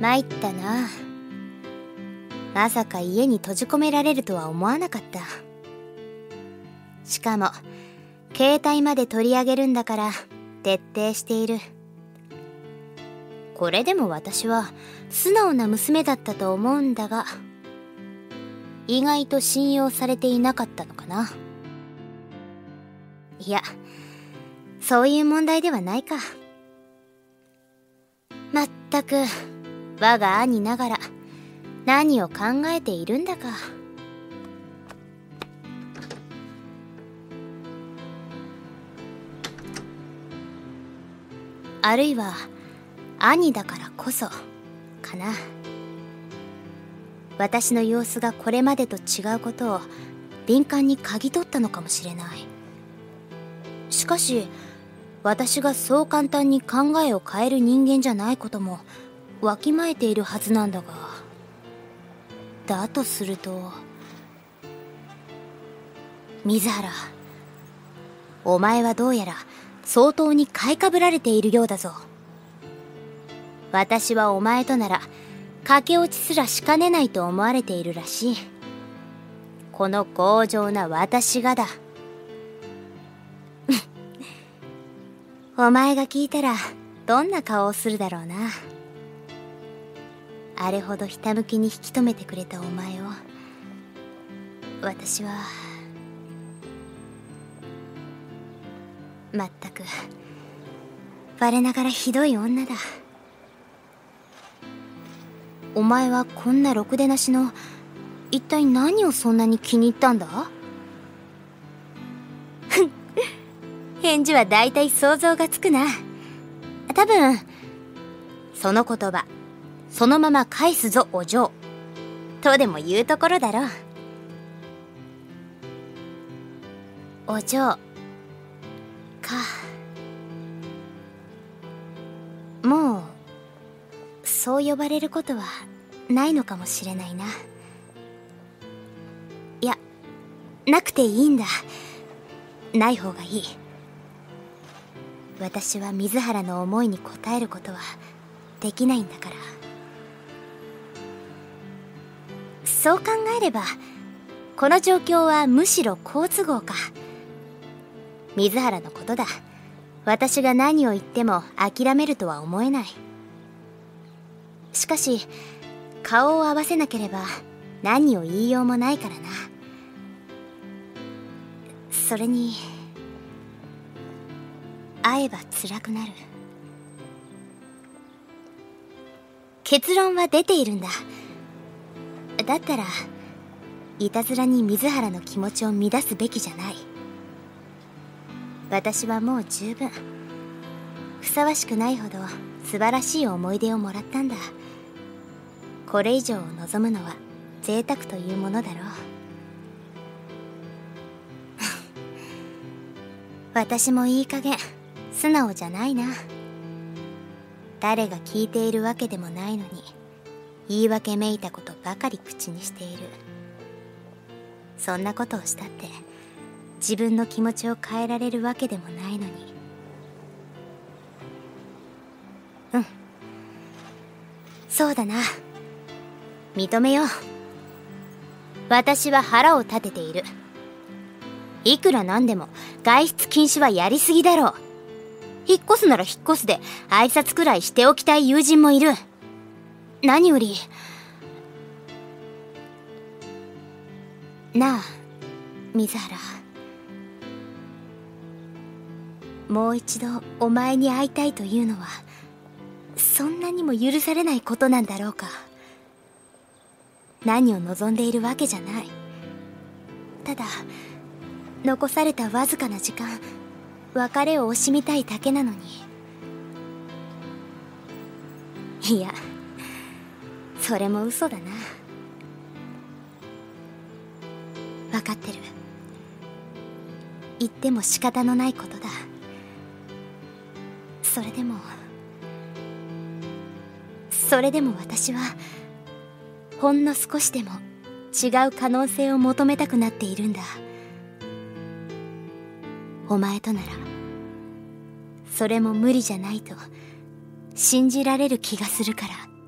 参ったな。まさか家に閉じ込められるとは思わなかった。しかも携帯まで取り上げるんだから徹底している。これでも私は素直な娘だったと思うんだが意外と信用されていなかったのかな。いやそういう問題ではないか。まったく。我が兄ながら何を考えているんだか。あるいは兄だからこそかな。私の様子がこれまでと違うことを敏感に嗅ぎ取ったのかもしれない。しかし私がそう簡単に考えを変える人間じゃないこともわきまえているはずなんだが。だとすると水原お前はどうやら相当に買いかぶられているようだぞ。私はお前となら駆け落ちすらしかねないと思われているらしい。この強情な私がだ。お前が聞いたらどんな顔をするだろうな。あれほどひたむきに引き止めてくれたお前を私はまったく我ながらひどい女だ。お前はこんなろくでなしの一体何をそんなに気に入ったんだ？返事は大体想像がつくな。多分その言葉そのまま返すぞお嬢。とでも言うところだろお嬢。か。もうそう呼ばれることはないのかもしれないな。いやなくていいんだ。ない方がいい。私は水原の思いに応えることはできないんだから。そう考えればこの状況はむしろ好都合か。水原のことだ。私が何を言っても諦めるとは思えない。しかし顔を合わせなければ何を言いようもないからな。それに会えば辛くなる。結論は出ているんだ。だったらいたずらに水原の気持ちを乱すべきじゃない。私はもう十分ふさわしくないほど素晴らしい思い出をもらったんだ。これ以上を望むのは贅沢というものだろう。私もいい加減素直じゃないな。誰が聞いているわけでもないのに言い訳めいたことばかり口にしている。そんなことをしたって自分の気持ちを変えられるわけでもないのに。うん。そうだな。認めよう。私は腹を立てている。いくらなんでも外出禁止はやりすぎだろう。引っ越すなら引っ越すで挨拶くらいしておきたい友人もいる。何より。なあ水原。もう一度お前に会いたいというのはそんなにも許されないことなんだろうか。何を望んでいるわけじゃない。ただ残されたわずかな時間別れを惜しみたいだけなのに。いやそれも嘘だな。分かってる。言っても仕方のないことだ。それでもそれでも私はほんの少しでも違う可能性を求めたくなっているんだ。お前とならそれも無理じゃないと信じられる気がするから。